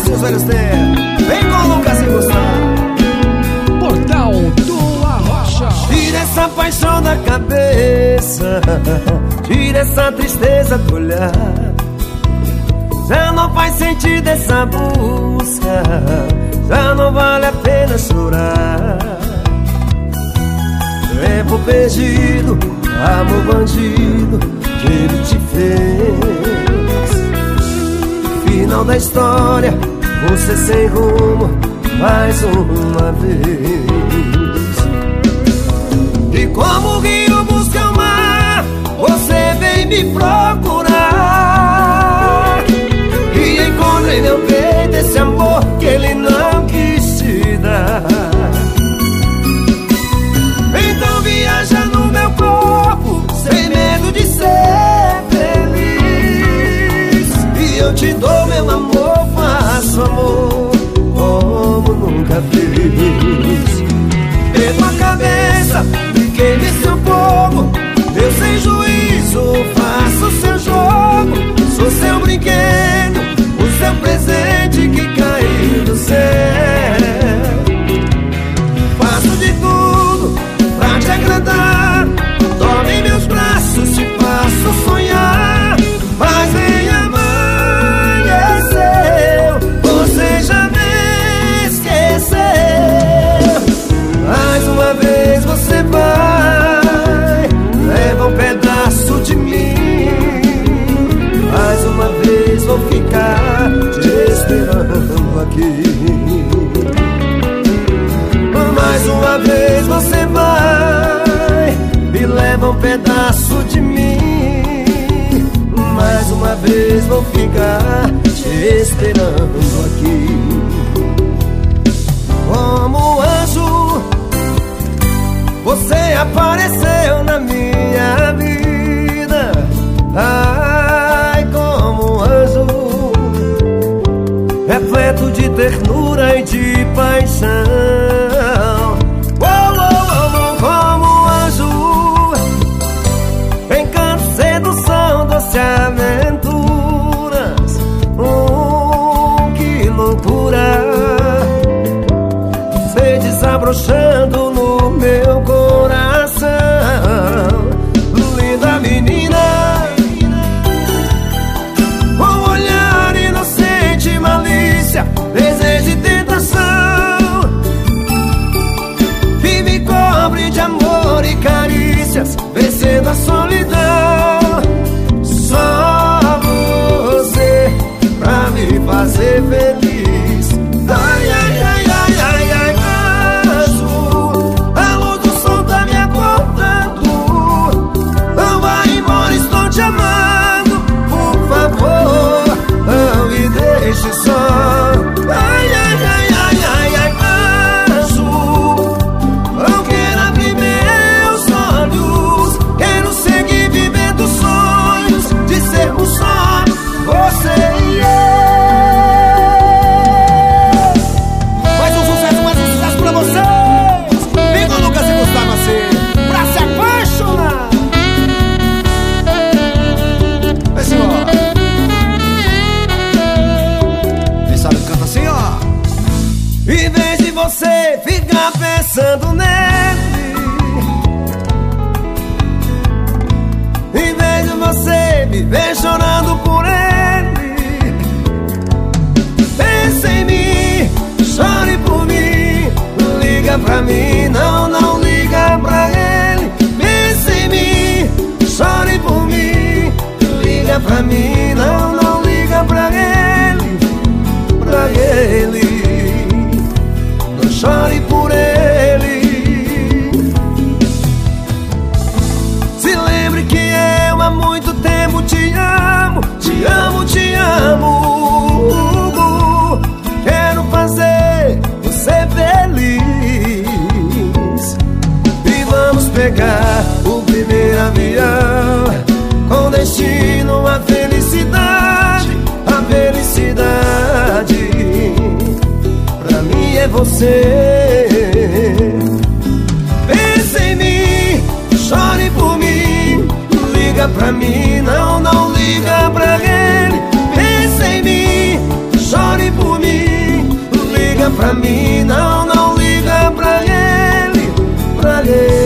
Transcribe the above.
velhos tempos. Vem com o Lucas e Gustavo. Portal do Arrocha. Tira essa paixão da cabeça. Tira essa tristeza do olhar. Já não faz sentido essa busca. Já não vale a pena chorar. Tempo perdido, amor bandido que ele te fez. Final da história, você sem rumo, mais uma vez. E como o rio busca o mar, você vem me procurar. E encontra em meu peito esse amor que ele não quis te dar. Então viaja no meu corpo, sem medo de ser feliz. E eu te dou amor aqui. Mais uma vez você vai e leva um pedaço de mim. Mais uma vez vou ficar te esperando aqui. Como anjo, você apareceu repleto de ternura e de paixão. living você ficar pensando nele. Em vez de você viver chorando por ele você. Pense em mim, chore por mim, liga pra mim, não, não liga pra ele. Pense em mim, chore por mim, liga pra mim, não, não liga pra ele, pra ele.